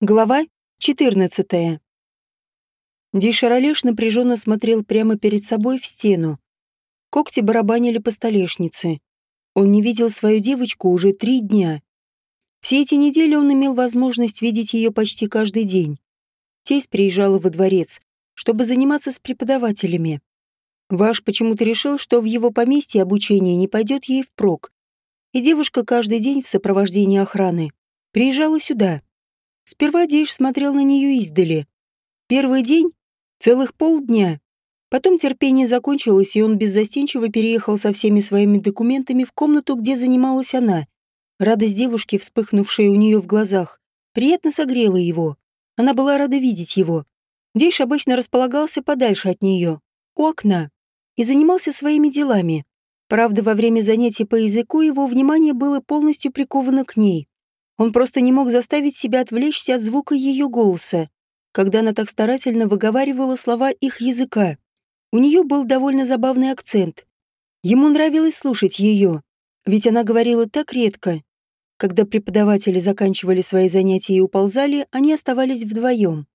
Глава 14. Дишаролеш напряженно смотрел прямо перед собой в стену. Когти барабанили по столешнице. Он не видел свою девочку уже три дня. Все эти недели он имел возможность видеть ее почти каждый день. Тесть приезжала во дворец, чтобы заниматься с преподавателями. Ваш почему-то решил, что в его поместье обучение не пойдет ей впрок. И девушка каждый день в сопровождении охраны приезжала сюда Сперва Дейш смотрел на нее издали. Первый день — целых полдня. Потом терпение закончилось, и он беззастенчиво переехал со всеми своими документами в комнату, где занималась она. Радость девушки, вспыхнувшая у нее в глазах, приятно согрела его. Она была рада видеть его. Дейш обычно располагался подальше от нее, у окна, и занимался своими делами. Правда, во время занятий по языку его внимание было полностью приковано к ней. Он просто не мог заставить себя отвлечься от звука ее голоса, когда она так старательно выговаривала слова их языка. У нее был довольно забавный акцент. Ему нравилось слушать ее, ведь она говорила так редко. Когда преподаватели заканчивали свои занятия и уползали, они оставались вдвоем.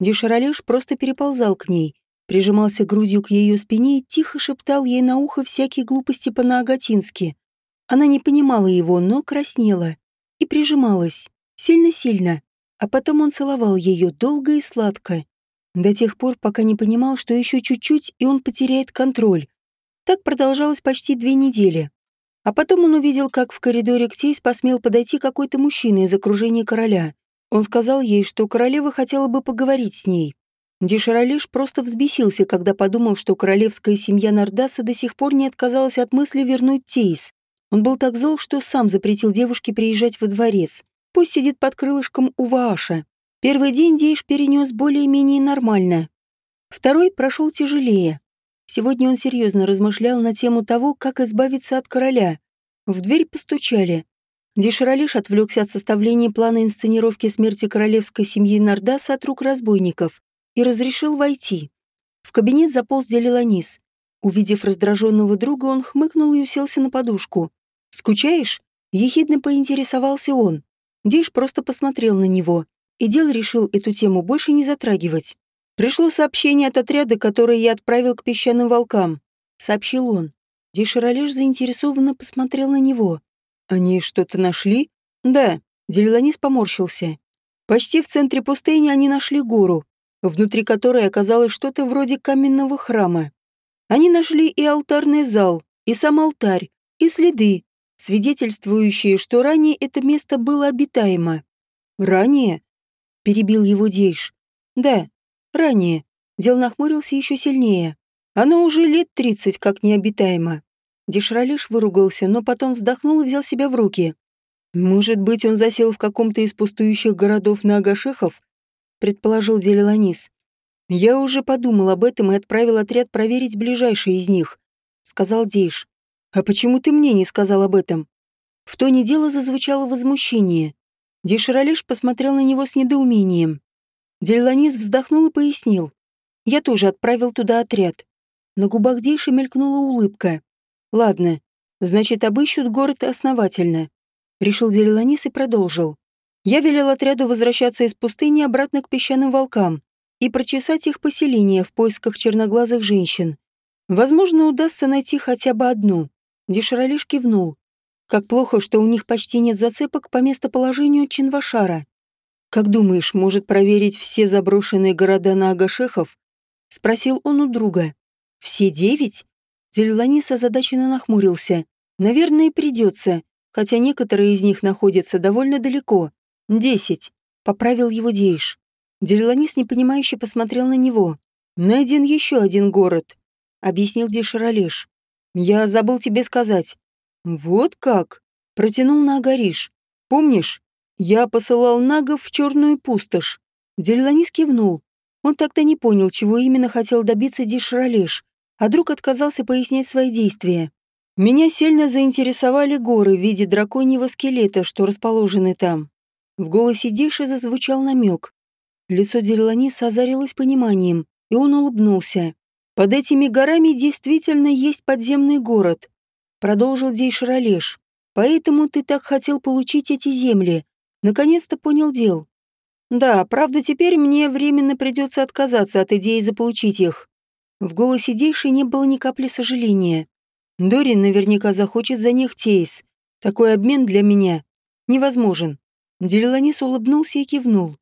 Дешаролеш просто переползал к ней, прижимался грудью к ее спине и тихо шептал ей на ухо всякие глупости по-наагатински. Она не понимала его, но краснела и прижималась, сильно-сильно, а потом он целовал ее долго и сладко, до тех пор, пока не понимал, что еще чуть-чуть, и он потеряет контроль. Так продолжалось почти две недели. А потом он увидел, как в коридоре к Тейс посмел подойти какой-то мужчина из окружения короля. Он сказал ей, что королева хотела бы поговорить с ней. Деширалиш просто взбесился, когда подумал, что королевская семья Нардаса до сих пор не отказалась от мысли вернуть Тейс. Он был так зол, что сам запретил девушке приезжать во дворец. Пусть сидит под крылышком у Вааша. Первый день Дейш перенес более-менее нормально. Второй прошел тяжелее. Сегодня он серьезно размышлял на тему того, как избавиться от короля. В дверь постучали. Деширалиш отвлекся от составления плана инсценировки смерти королевской семьи Нардаса от рук разбойников и разрешил войти. В кабинет заполз Делиланис. Увидев раздраженного друга, он хмыкнул и уселся на подушку. «Скучаешь?» — ехидно поинтересовался он. Диш просто посмотрел на него, и Дел решил эту тему больше не затрагивать. «Пришло сообщение от отряда, которое я отправил к песчаным волкам», — сообщил он. Дишаролеш заинтересованно посмотрел на него. «Они что-то нашли?» «Да», — Делиланис поморщился. «Почти в центре пустыни они нашли гору, внутри которой оказалось что-то вроде каменного храма. Они нашли и алтарный зал, и сам алтарь, и следы, свидетельствующие, что ранее это место было обитаемо. «Ранее?» — перебил его Дейш. «Да, ранее». Дел нахмурился еще сильнее. «Оно уже лет тридцать как необитаемо». Дешралиш выругался, но потом вздохнул и взял себя в руки. «Может быть, он засел в каком-то из пустующих городов на Агашехов?» — предположил Делиланис. «Я уже подумал об этом и отправил отряд проверить ближайшие из них», — сказал Дейш. «А почему ты мне не сказал об этом?» В тоне дела зазвучало возмущение. Деширалиш посмотрел на него с недоумением. Дельланис вздохнул и пояснил. «Я тоже отправил туда отряд». На губах Дейши мелькнула улыбка. «Ладно, значит, обыщут город основательно», — решил Дельланис и продолжил. «Я велел отряду возвращаться из пустыни обратно к песчаным волкам и прочесать их поселение в поисках черноглазых женщин. Возможно, удастся найти хотя бы одну. Деширалиш кивнул. Как плохо, что у них почти нет зацепок по местоположению Чинвашара. «Как думаешь, может проверить все заброшенные города на Агашехов?» — спросил он у друга. «Все девять?» Зелеланис озадаченно нахмурился. «Наверное, придется, хотя некоторые из них находятся довольно далеко. Десять», — поправил его Дейш. Делеланис непонимающе посмотрел на него. «Найден еще один город», — объяснил Деширалеш. Я забыл тебе сказать. Вот как? Протянул на Агариш. Помнишь? Я посылал нагов в черную пустошь. Дельланис кивнул. Он так-то не понял, чего именно хотел добиться Дишралеш, а друг отказался пояснять свои действия. Меня сильно заинтересовали горы в виде драконьего скелета, что расположены там. В голосе Диши зазвучал намек. Лицо Дельланиса озарилось пониманием, и он улыбнулся. Под этими горами действительно есть подземный город, продолжил Дейшаролеш. Поэтому ты так хотел получить эти земли. Наконец-то понял дел. Да, правда, теперь мне временно придется отказаться от идеи заполучить их. В голосе Дейши не было ни капли сожаления. Дорин наверняка захочет за них Тейс. Такой обмен для меня невозможен. Делиланис улыбнулся и кивнул.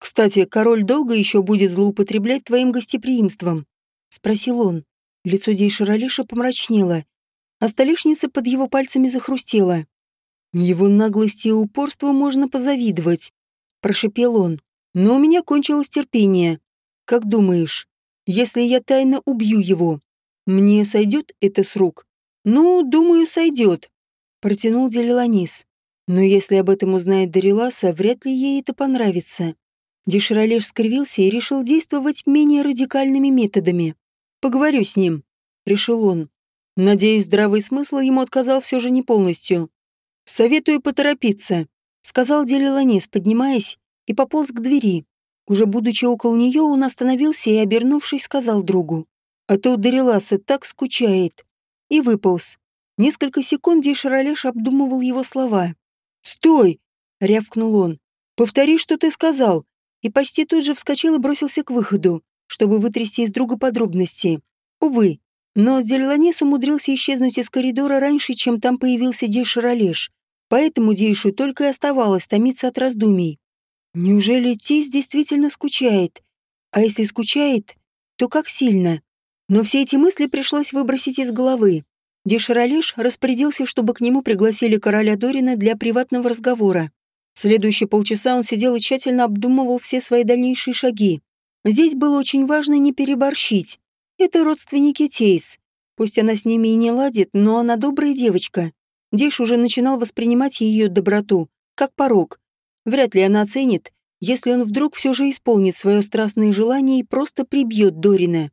«Кстати, король долго еще будет злоупотреблять твоим гостеприимством?» — спросил он. Лицо Дейшаралиша помрачнело, а столешница под его пальцами захрустела. «Его наглости и упорству можно позавидовать», — прошепел он. «Но у меня кончилось терпение. Как думаешь, если я тайно убью его, мне сойдет это с рук?» «Ну, думаю, сойдет», — протянул Делиланис. «Но если об этом узнает Дариласа, вряд ли ей это понравится». Деширалеш скривился и решил действовать менее радикальными методами. «Поговорю с ним», — решил он. Надеюсь, здравый смысл ему отказал все же не полностью. «Советую поторопиться», — сказал Делиланис, поднимаясь, и пополз к двери. Уже будучи около нее, он остановился и, обернувшись, сказал другу. «А то Дариласа так скучает». И выполз. Несколько секунд Дишаралеш обдумывал его слова. «Стой!» — рявкнул он. «Повтори, что ты сказал!» И почти тут же вскочил и бросился к выходу, чтобы вытрясти из друга подробности. Увы, но Дельланес умудрился исчезнуть из коридора раньше, чем там появился Дейшаролеш, поэтому Дейшу только и оставалось томиться от раздумий. Неужели Тис действительно скучает? А если скучает, то как сильно? Но все эти мысли пришлось выбросить из головы. Деширалеш распорядился, чтобы к нему пригласили короля Дорина для приватного разговора. Следующие полчаса он сидел и тщательно обдумывал все свои дальнейшие шаги. Здесь было очень важно не переборщить. Это родственники Тейс. Пусть она с ними и не ладит, но она добрая девочка. Деш уже начинал воспринимать ее доброту, как порог. Вряд ли она оценит, если он вдруг все же исполнит свое страстное желание и просто прибьет Дорина.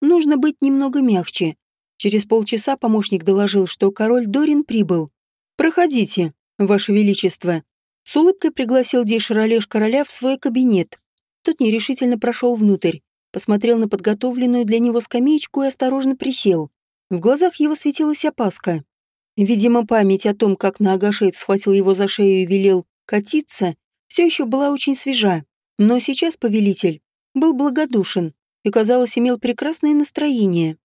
Нужно быть немного мягче. Через полчаса помощник доложил, что король Дорин прибыл. «Проходите, ваше величество». С улыбкой пригласил Дейшаролеш короля в свой кабинет. Тот нерешительно прошел внутрь, посмотрел на подготовленную для него скамеечку и осторожно присел. В глазах его светилась опаска. Видимо, память о том, как Наагашейд схватил его за шею и велел катиться, все еще была очень свежа. Но сейчас повелитель был благодушен и, казалось, имел прекрасное настроение.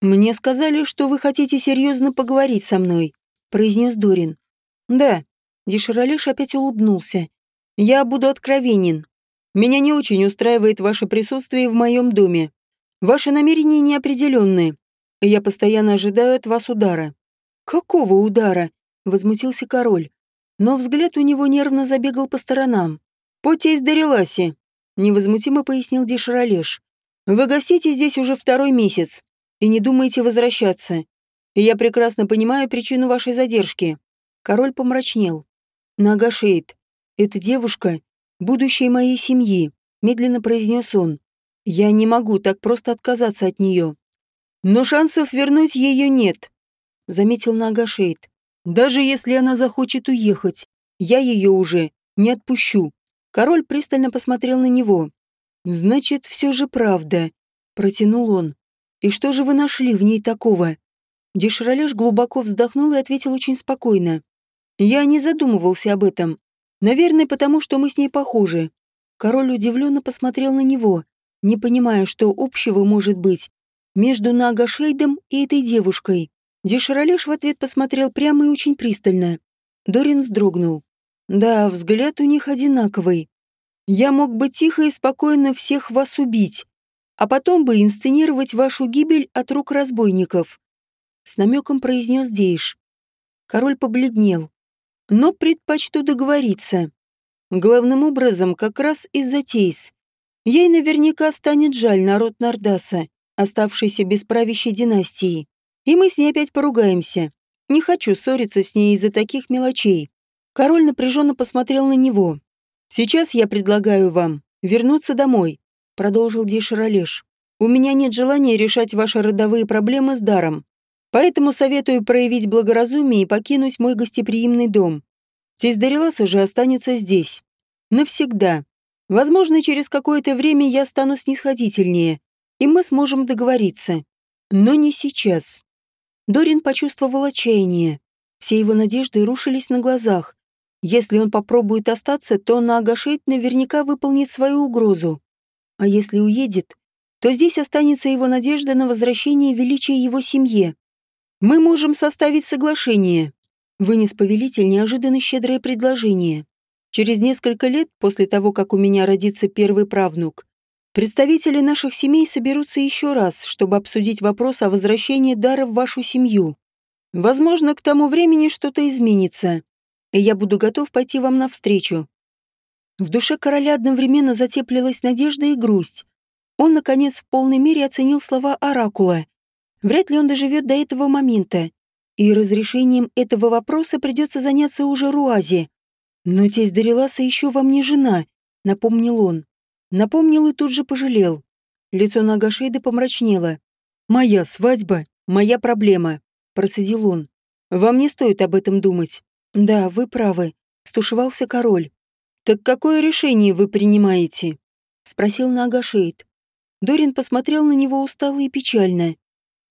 «Мне сказали, что вы хотите серьезно поговорить со мной», — произнес Дорин. «Да». Деширалеш опять улыбнулся. «Я буду откровенен. Меня не очень устраивает ваше присутствие в моем доме. Ваши намерения неопределенны. Я постоянно ожидаю от вас удара». «Какого удара?» — возмутился король. Но взгляд у него нервно забегал по сторонам. «Поте из Дариласи», — невозмутимо пояснил Деширалеш. «Вы гостите здесь уже второй месяц и не думаете возвращаться. Я прекрасно понимаю причину вашей задержки». Король помрачнел. «Нага Шейд, эта девушка — будущее моей семьи», — медленно произнес он. «Я не могу так просто отказаться от нее». «Но шансов вернуть ее нет», — заметил Нага Шейд. «Даже если она захочет уехать, я ее уже не отпущу». Король пристально посмотрел на него. «Значит, все же правда», — протянул он. «И что же вы нашли в ней такого?» Деширалеш глубоко вздохнул и ответил очень спокойно. «Я не задумывался об этом. Наверное, потому что мы с ней похожи». Король удивленно посмотрел на него, не понимая, что общего может быть между Нагашейдом и этой девушкой. Деширалеш в ответ посмотрел прямо и очень пристально. Дорин вздрогнул. «Да, взгляд у них одинаковый. Я мог бы тихо и спокойно всех вас убить, а потом бы инсценировать вашу гибель от рук разбойников», — с намеком произнес Дейш. Король побледнел. «Но предпочту договориться. Главным образом как раз из-за Тейс. Ей наверняка станет жаль народ Нардаса, оставшийся без правящей династии. И мы с ней опять поругаемся. Не хочу ссориться с ней из-за таких мелочей». Король напряженно посмотрел на него. «Сейчас я предлагаю вам вернуться домой продолжил Дишаролеш. «У меня нет желания решать ваши родовые проблемы с даром. Поэтому советую проявить благоразумие и покинуть мой гостеприимный дом. Тесть Дариласа же останется здесь. Навсегда. Возможно, через какое-то время я стану снисходительнее, и мы сможем договориться. Но не сейчас». Дорин почувствовал отчаяние. Все его надежды рушились на глазах. Если он попробует остаться, то Наагашейд наверняка выполнит свою угрозу. А если уедет, то здесь останется его надежда на возвращение величия его семье. Мы можем составить соглашение. Вынес повелитель неожиданно щедрое предложение. Через несколько лет после того, как у меня родится первый правнук, представители наших семей соберутся еще раз, чтобы обсудить вопрос о возвращении дара в вашу семью. Возможно, к тому времени что-то изменится, и я буду готов пойти вам навстречу. В душе короля одновременно затеплилась надежда и грусть. Он, наконец, в полной мере оценил слова Оракула. Вряд ли он доживет до этого момента, и разрешением этого вопроса придется заняться уже Руазе. Но тесть Дариласа еще во мне жена, напомнил он. Напомнил и тут же пожалел. Лицо Нагашейда помрачнело. «Моя свадьба — моя проблема», — процедил он. «Вам не стоит об этом думать». «Да, вы правы», — стушевался король. «Так какое решение вы принимаете?» — спросил Нагашейд. Дорин посмотрел на него устало и печально.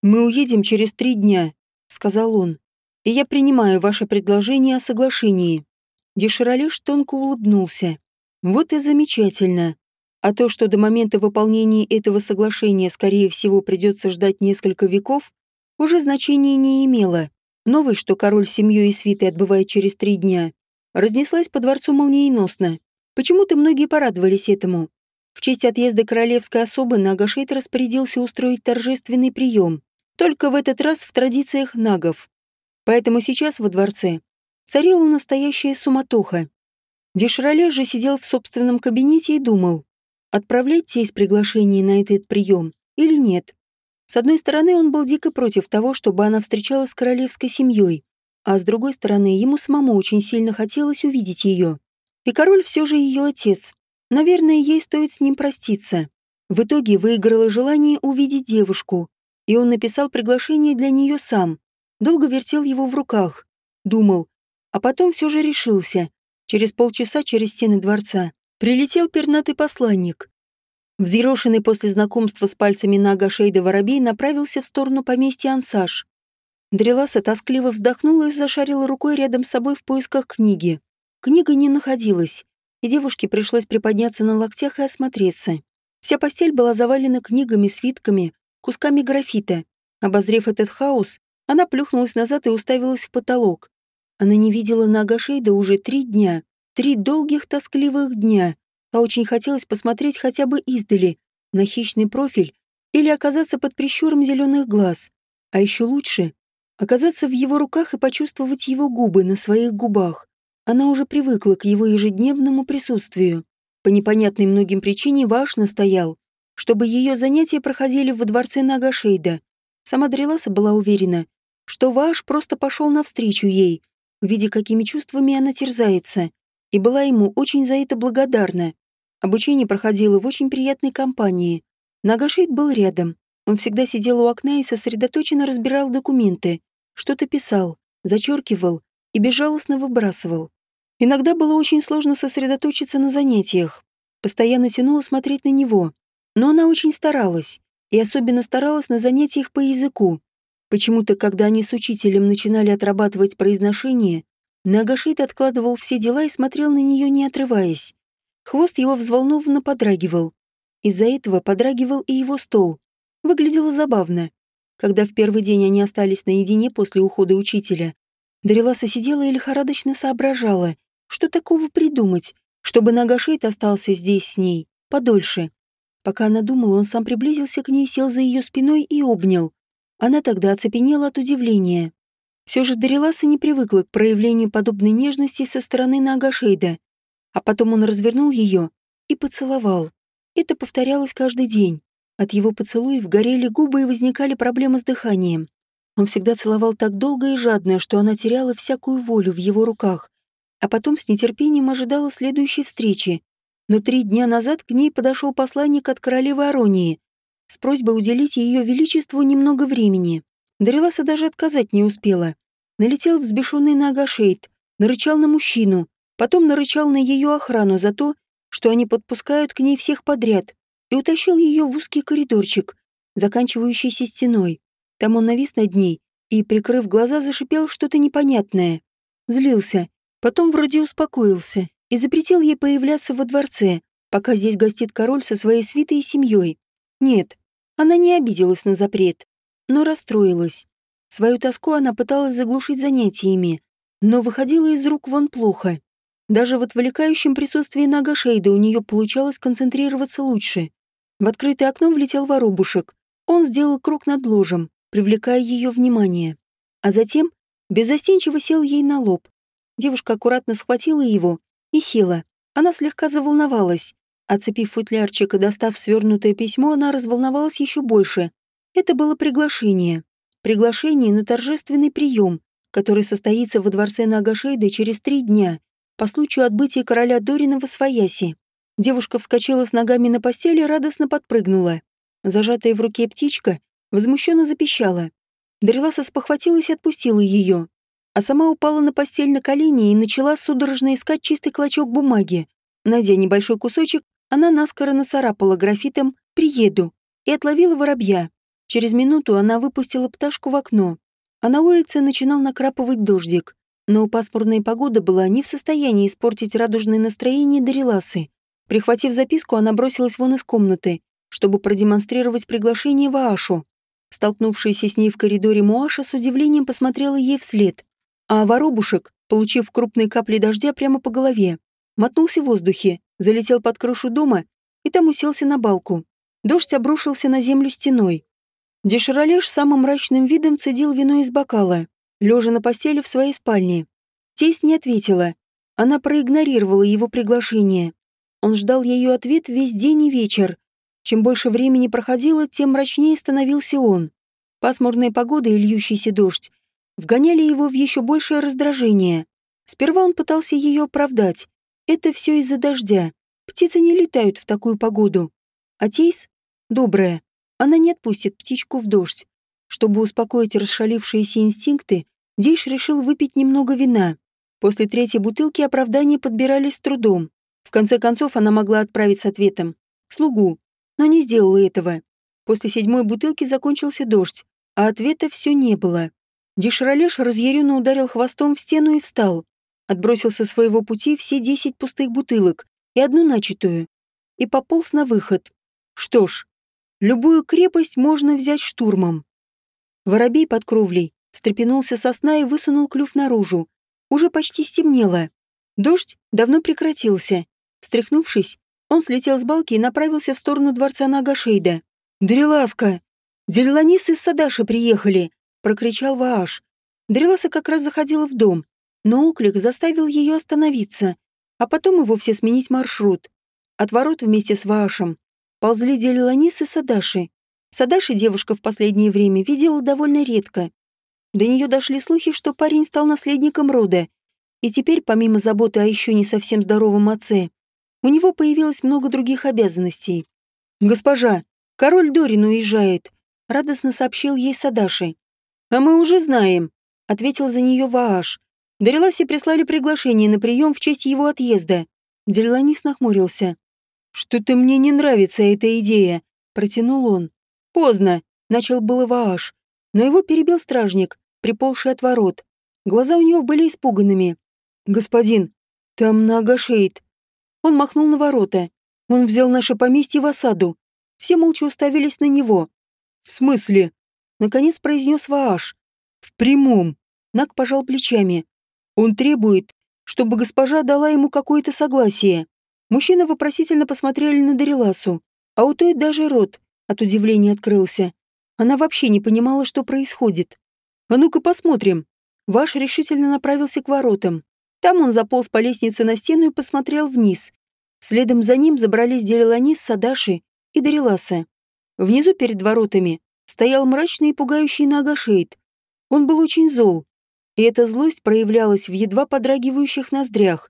«Мы уедем через три дня», — сказал он. «И я принимаю ваше предложение о соглашении». Деширалеш тонко улыбнулся. «Вот и замечательно. А то, что до момента выполнения этого соглашения, скорее всего, придется ждать несколько веков, уже значения не имело. Новость, что король с семьей и свитой отбывает через три дня, разнеслась по дворцу молниеносно. Почему-то многие порадовались этому. В честь отъезда королевской особы Нагашейт распорядился устроить торжественный прием, только в этот раз в традициях нагов. Поэтому сейчас во дворце царила настоящая суматоха. Дешроле же сидел в собственном кабинете и думал, отправлять тесть приглашение на этот прием или нет. С одной стороны, он был дико против того, чтобы она встречалась с королевской семьей, а с другой стороны, ему самому очень сильно хотелось увидеть ее. И король все же ее отец, Наверное, ей стоит с ним проститься. В итоге выиграло желание увидеть девушку, и он написал приглашение для нее сам. Долго вертел его в руках. Думал. А потом все же решился. Через полчаса через стены дворца прилетел пернатый посланник. Взъерошенный после знакомства с пальцами Нага Шейда Воробей направился в сторону поместья Ансаж. Дреласа тоскливо вздохнула и зашарила рукой рядом с собой в поисках книги. Книга не находилась и девушке пришлось приподняться на локтях и осмотреться. Вся постель была завалена книгами, свитками, кусками графита. Обозрев этот хаос, она плюхнулась назад и уставилась в потолок. Она не видела Нага Шейда уже три дня. Три долгих тоскливых дня. А очень хотелось посмотреть хотя бы издали, на хищный профиль, или оказаться под прищуром зеленых глаз. А еще лучше — оказаться в его руках и почувствовать его губы на своих губах. Она уже привыкла к его ежедневному присутствию. По непонятной многим причине Ваш настоял, чтобы ее занятия проходили во дворце Нагашейда. Сама Дреласа была уверена, что Ваш просто пошел навстречу ей, видя, какими чувствами она терзается, и была ему очень за это благодарна. Обучение проходило в очень приятной компании. Нагашейд был рядом. Он всегда сидел у окна и сосредоточенно разбирал документы, что-то писал, зачеркивал и безжалостно выбрасывал. Иногда было очень сложно сосредоточиться на занятиях. Постоянно тянуло смотреть на него. Но она очень старалась. И особенно старалась на занятиях по языку. Почему-то, когда они с учителем начинали отрабатывать произношение, Нагашит откладывал все дела и смотрел на нее, не отрываясь. Хвост его взволнованно подрагивал. Из-за этого подрагивал и его стол. Выглядело забавно. Когда в первый день они остались наедине после ухода учителя, Дариласа сидела и лихорадочно соображала, что такого придумать, чтобы Нагашейт остался здесь с ней подольше? Пока она думала, он сам приблизился к ней, сел за ее спиной и обнял. Она тогда оцепенела от удивления. Все же Дариласа не привыкла к проявлению подобной нежности со стороны Нагашейда. А потом он развернул ее и поцеловал. Это повторялось каждый день. От его поцелуев горели губы и возникали проблемы с дыханием. Он всегда целовал так долго и жадно, что она теряла всякую волю в его руках, а потом с нетерпением ожидала следующей встречи. Но три дня назад к ней подошел посланник от королевы Аронии с просьбой уделить ее величеству немного времени. Дариласа даже отказать не успела. Налетел взбешенный на Агашейд, нарычал на мужчину, потом нарычал на ее охрану за то, что они подпускают к ней всех подряд, и утащил ее в узкий коридорчик, заканчивающийся стеной. Там он навис над ней и, прикрыв глаза, зашипел что-то непонятное. Злился, Потом вроде успокоился и запретил ей появляться во дворце, пока здесь гостит король со своей свитой и семьей. Нет, она не обиделась на запрет, но расстроилась. Свою тоску она пыталась заглушить занятиями, но выходила из рук вон плохо. Даже в отвлекающем присутствии Нага Шейда у нее получалось концентрироваться лучше. В открытое окно влетел воробушек. Он сделал круг над ложем, привлекая ее внимание. А затем беззастенчиво сел ей на лоб. Девушка аккуратно схватила его и села. Она слегка заволновалась. Оцепив футлярчик и достав свернутое письмо, она разволновалась еще больше. Это было приглашение. Приглашение на торжественный прием, который состоится во дворце Нагашейда через три дня, по случаю отбытия короля Дорина в Освояси. Девушка вскочила с ногами на постели и радостно подпрыгнула. Зажатая в руке птичка возмущенно запищала. Дариласа спохватилась и отпустила ее, а сама упала на постель на колени и начала судорожно искать чистый клочок бумаги. Найдя небольшой кусочек, она наскоро нацарапала графитом «Приеду» и отловила воробья. Через минуту она выпустила пташку в окно, а на улице начинал накрапывать дождик. Но пасмурная погода была не в состоянии испортить радужное настроение Дариласы. Прихватив записку, она бросилась вон из комнаты, чтобы продемонстрировать приглашение Ваашу. Столкнувшаяся с ней в коридоре Муаша с удивлением посмотрела ей вслед. А воробушек, получив крупные капли дождя прямо по голове, мотнулся в воздухе, залетел под крышу дома и там уселся на балку. Дождь обрушился на землю стеной. Деширалеш самым мрачным видом цедил вино из бокала, лежа на постели в своей спальне. Тесть не ответила. Она проигнорировала его приглашение. Он ждал ее ответ весь день и вечер. Чем больше времени проходило, тем мрачнее становился он. Пасмурная погода и льющийся дождь вгоняли его в еще большее раздражение. Сперва он пытался ее оправдать. Это все из-за дождя. Птицы не летают в такую погоду. А Тейс — добрая. Она не отпустит птичку в дождь. Чтобы успокоить расшалившиеся инстинкты, Дейш решил выпить немного вина. После третьей бутылки оправдания подбирались с трудом. В конце концов, она могла отправить с ответом «слугу», но не сделала этого. После седьмой бутылки закончился дождь, а ответа все не было. Деширалеш разъяренно ударил хвостом в стену и встал. Отбросил со своего пути все десять пустых бутылок и одну начатую. И пополз на выход. Что ж, Любую крепость можно взять штурмом. Воробей под кровлей встрепенулся со сна и высунул клюв наружу. Уже почти стемнело. Дождь давно прекратился. Встряхнувшись, он слетел с балки и направился в сторону дворца Нагашейда. «Дреласка! Дерланисы из Садаши приехали!» — прокричал Вааш. Дреласа как раз заходила в дом, но оклик заставил ее остановиться, а потом и вовсе сменить маршрут. От ворот вместе с Ваашем ползли Делиланис и Садаши. Садаши девушка в последнее время видела довольно редко. До нее дошли слухи, что парень стал наследником рода, и теперь, помимо заботы о еще не совсем здоровом отце, у него появилось много других обязанностей. «Госпожа, король Дорин уезжает», — радостно сообщил ей Садаши. «А мы уже знаем», — ответил за нее Вааш. Дариласе прислали приглашение на прием в честь его отъезда. Делиланис нахмурился. «Что-то мне не нравится эта идея», — протянул он. «Поздно», — начал было Вааш, но его перебил стражник, приползший от ворот. Глаза у него были испуганными. «Господин, там Нагашейд». Он махнул на ворота. Он взял наше поместье в осаду. Все молча уставились на него. «В смысле?» — наконец произнес Вааш. «В прямом». Наг пожал плечами. «Он требует, чтобы госпожа дала ему какое-то согласие. Мужчины вопросительно посмотрели на Дариласу, а у той даже рот от удивления открылся. Она вообще не понимала, что происходит. «А ну-ка посмотрим». Ваш решительно направился к воротам. Там он заполз по лестнице на стену и посмотрел вниз. Следом за ним забрались Делиланис, Садаши и Дариласа. Внизу перед воротами стоял мрачный и пугающий Нагашейд. Он был очень зол, и эта злость проявлялась в едва подрагивающих ноздрях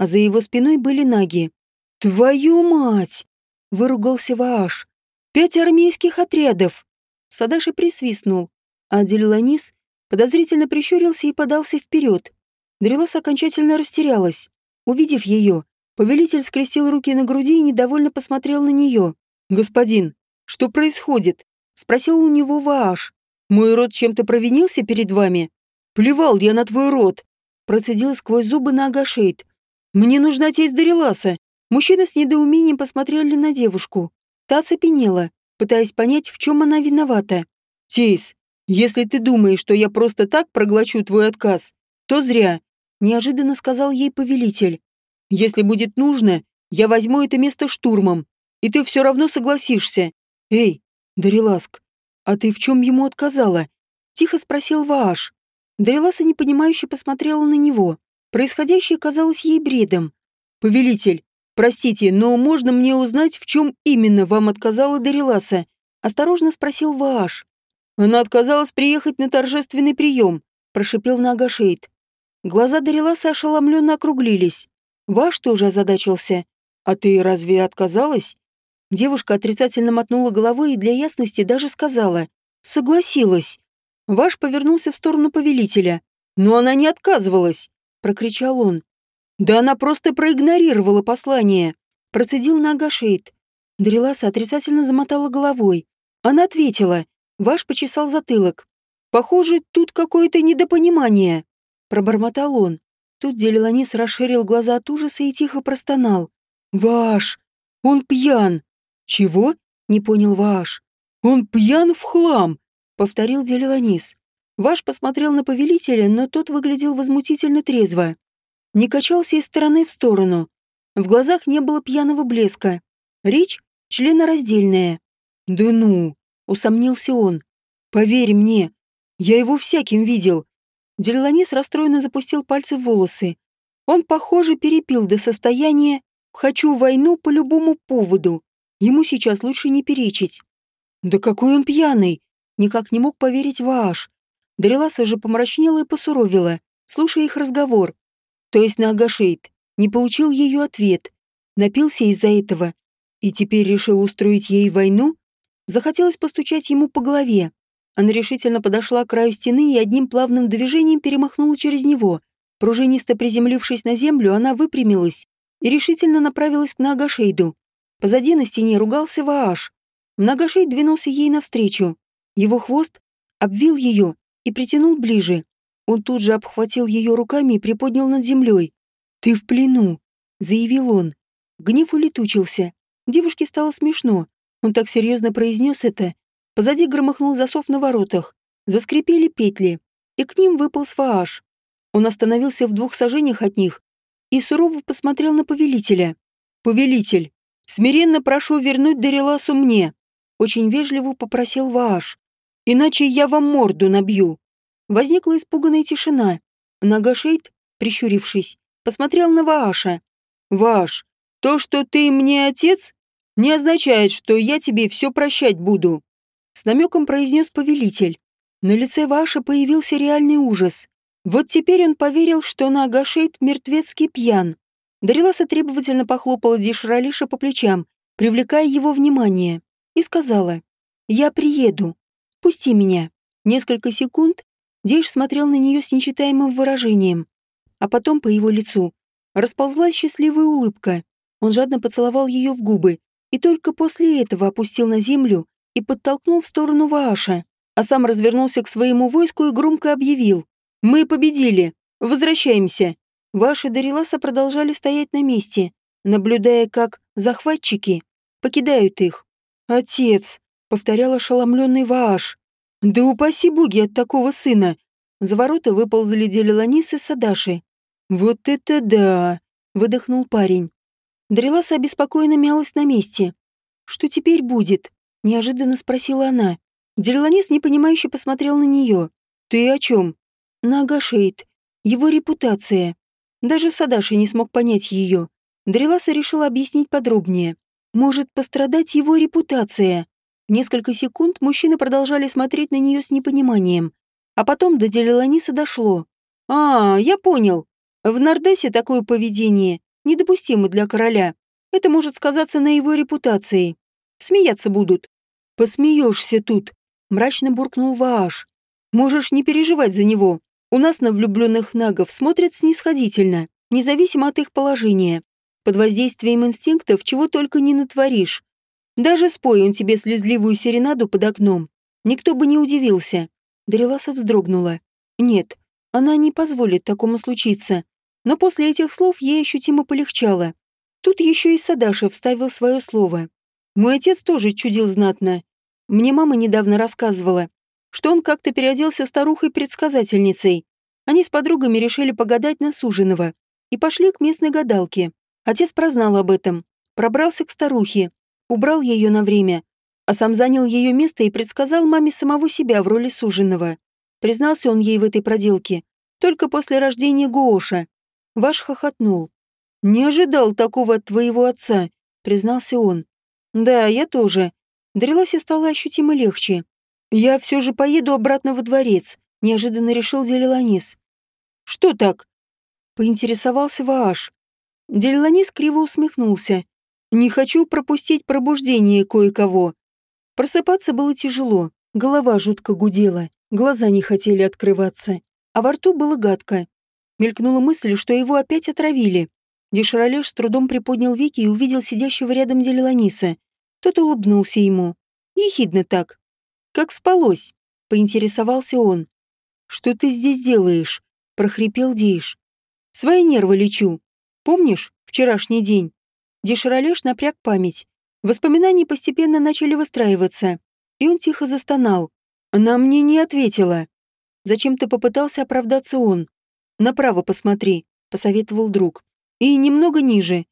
а за его спиной были наги. «Твою мать!» — выругался Вааш. «Пять армейских отрядов!» Садаши присвистнул, а Делиланис подозрительно прищурился и подался вперед. Дрелос окончательно растерялась. Увидев ее, повелитель скрестил руки на груди и недовольно посмотрел на нее. «Господин, что происходит?» — спросил у него Вааш. «Мой род чем-то провинился перед вами?» «Плевал я на твой род!» процедил сквозь зубы на Агашейд. «Мне нужна тесть Дариласа!» Мужчина с недоумением посмотрели на девушку. Та оцепенела, пытаясь понять, в чем она виновата. «Тейс, если ты думаешь, что я просто так проглочу твой отказ, то зря», — неожиданно сказал ей повелитель. «Если будет нужно, я возьму это место штурмом, и ты все равно согласишься. Эй, Дариласк, а ты в чем ему отказала?» — тихо спросил Вааш. Дариласа непонимающе посмотрела на него. Происходящее казалось ей бредом. «Повелитель, простите, но можно мне узнать, в чем именно вам отказала Дариласа?» — осторожно спросил Вааш. «Она отказалась приехать на торжественный прием», — прошипел Нагашейд. Глаза Дариласа ошеломленно округлились. Ваш тоже озадачился. «А ты разве отказалась?» Девушка отрицательно мотнула головой и для ясности даже сказала. «Согласилась». Ваш повернулся в сторону повелителя. «Но она не отказывалась!» — прокричал он. «Да она просто проигнорировала послание!» — процедил на Агашейд. Дреласа отрицательно замотала головой. Она ответила. Ваш почесал затылок. «Похоже, тут какое-то недопонимание», — пробормотал он. Тут Делиланис расширил глаза от ужаса и тихо простонал. «Ваш! Он пьян!» «Чего?» — не понял Ваш. «Он пьян в хлам!» повторил Делиланис. Ваш посмотрел на повелителя, но тот выглядел возмутительно трезво. Не качался из стороны в сторону. В глазах не было пьяного блеска. Речь членораздельная. «Да ну!» — усомнился он. «Поверь мне, я его всяким видел». Делиланис расстроенно запустил пальцы в волосы. Он, похоже, перепил до состояния «хочу войну по любому поводу». Ему сейчас лучше не перечить. «Да какой он пьяный!» никак не мог поверить Вааш. Дариласа же помрачнела и посуровила, слушая их разговор. То есть на Агашейд не получил ее ответ, напился из-за этого и теперь решил устроить ей войну? Захотелось постучать ему по голове. Она решительно подошла к краю стены и одним плавным движением перемахнула через него. Пружинисто приземлившись на землю, она выпрямилась и решительно направилась к Нагашейду. Позади на стене ругался Вааш. Нагашейд двинулся ей навстречу. Его хвост обвил ее и притянул ближе. Он тут же обхватил ее руками и приподнял над землей. «Ты в плену», — заявил он. Гнев улетучился. Девушке стало смешно. Он так серьезно произнес это. Позади громыхнул засов на воротах. Заскрипели петли. И к ним выпал свааш. Он остановился в двух сажениях от них и сурово посмотрел на повелителя. «Повелитель, смиренно прошу вернуть Дариласу мне», — очень вежливо попросил Вааш. Иначе я вам морду набью. Возникла испуганная тишина. Нагашейд, прищурившись, посмотрел на Вааша. «Вааш, то, что ты мне отец, не означает, что я тебе все прощать буду», с намеком произнес повелитель. На лице Ваша появился реальный ужас. Вот теперь он поверил, что Нагашейд мертвецкий пьян. Дариласа требовательно похлопала Дишралиша по плечам, привлекая его внимание, и сказала, «Я приеду». Пусти меня». Несколько секунд Дейш смотрел на нее с нечитаемым выражением, а потом по его лицу расползлась счастливая улыбка. Он жадно поцеловал ее в губы и только после этого опустил на землю и подтолкнул в сторону Вааша, а сам развернулся к своему войску и громко объявил «Мы победили! Возвращаемся!» Ваши Дариласа продолжали стоять на месте, наблюдая, как захватчики покидают их. «Отец!» повторял ошеломленный Вааш. «Да упаси боги от такого сына!» За ворота выползли Делиланис и Садаши. «Вот это да!» — выдохнул парень. Дреласа обеспокоенно мялась на месте. «Что теперь будет?» — неожиданно спросила она. Делиланис непонимающе посмотрел на нее. «Ты о чем?» «На Агашейд. Его репутация». Даже Садаши не смог понять ее. Дреласа решила объяснить подробнее. «Может пострадать его репутация?» Несколько секунд мужчины продолжали смотреть на нее с непониманием. А потом до Делиланиса дошло. «А, я понял. В Нордесе такое поведение недопустимо для короля. Это может сказаться на его репутации. Смеяться будут». «Посмеешься тут», — мрачно буркнул Вааш. «Можешь не переживать за него. У нас на влюбленных нагов смотрят снисходительно, независимо от их положения. Под воздействием инстинктов чего только не натворишь. Даже спой он тебе слезливую серенаду под окном. Никто бы не удивился. Дариласа вздрогнула. Нет, она не позволит такому случиться. Но после этих слов ей ощутимо полегчало. Тут еще и Садашев вставил свое слово. Мой отец тоже чудил знатно. Мне мама недавно рассказывала, что он как-то переоделся старухой-предсказательницей. Они с подругами решили погадать на суженого и пошли к местной гадалке. Отец прознал об этом, пробрался к старухе, убрал ее на время, а сам занял ее место и предсказал маме самого себя в роли суженого. Признался он ей в этой проделке только после рождения Гооша. Ваш хохотнул. «Не ожидал такого от твоего отца», — признался он. «Да, я тоже». Дреласе стало ощутимо легче. «Я все же поеду обратно во дворец», — неожиданно решил Делиланис. «Что так?» — поинтересовался Вааш. Делиланис криво усмехнулся. «Не хочу пропустить пробуждение кое-кого». Просыпаться было тяжело, голова жутко гудела, глаза не хотели открываться, а во рту было гадко. Мелькнула мысль, что его опять отравили. Деширалеш с трудом приподнял веки и увидел сидящего рядом Делиланиса. Тот улыбнулся ему. Ехидно так. «Как спалось?» — поинтересовался он. «Что ты здесь делаешь?» — прохрипел Дейш. «Свои нервы лечу. Помнишь вчерашний день?» Деширалеш напряг память. Воспоминания постепенно начали выстраиваться, и он тихо застонал. «Она мне не ответила». Зачем-то попытался оправдаться он. «Направо посмотри», — посоветовал друг. И немного ниже.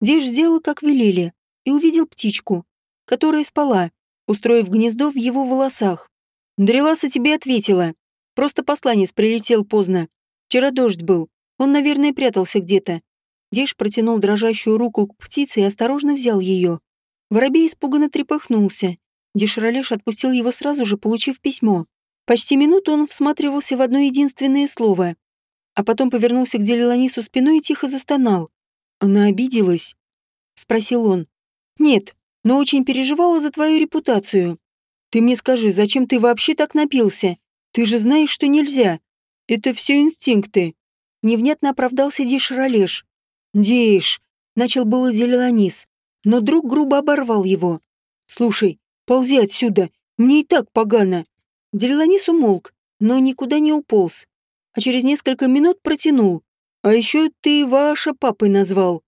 Дейш сделал, как велели, и увидел птичку, которая спала, устроив гнездо в его волосах. Дреласа тебе ответила. Просто посланец прилетел поздно. Вчера дождь был. Он, наверное, прятался где-то. Дейш протянул дрожащую руку к птице и осторожно взял ее. Воробей испуганно трепыхнулся. Деширалеш отпустил его сразу же, получив письмо. Почти минуту он всматривался в одно единственное слово а потом повернулся к Делиланису спиной и тихо застонал. «Она обиделась?» — спросил он. «Нет, но очень переживала за твою репутацию. Ты мне скажи, зачем ты вообще так напился? Ты же знаешь, что нельзя. Это все инстинкты». Невнятно оправдался Диш Ролеш. «Диш!» — начал было Делиланис, но друг грубо оборвал его. «Слушай, ползи отсюда, мне и так погано». Делиланис умолк, но никуда не уполз а через несколько минут протянул. «А еще ты ваша папой назвал».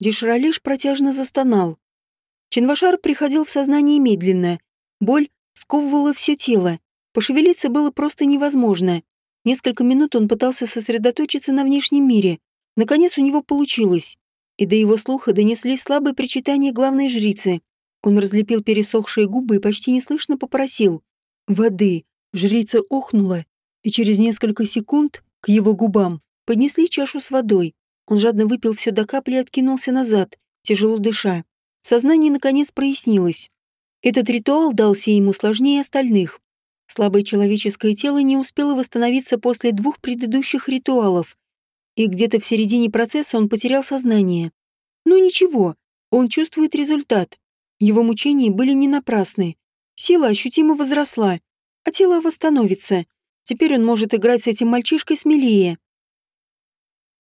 Дешралиш протяжно застонал. Чинвашар приходил в сознание медленно. Боль сковывала все тело. Пошевелиться было просто невозможно. Несколько минут он пытался сосредоточиться на внешнем мире. Наконец у него получилось. И до его слуха донеслись слабые причитания главной жрицы. Он разлепил пересохшие губы и почти неслышно попросил. «Воды». Жрица охнула и через несколько секунд к его губам поднесли чашу с водой. Он жадно выпил все до капли и откинулся назад, тяжело дыша. Сознание наконец прояснилось. Этот ритуал дался ему сложнее остальных. Слабое человеческое тело не успело восстановиться после двух предыдущих ритуалов, и где-то в середине процесса он потерял сознание. Ну ничего, он чувствует результат. Его мучения были не напрасны. Сила ощутимо возросла, а тело восстановится. Теперь он может играть с этим мальчишкой смелее.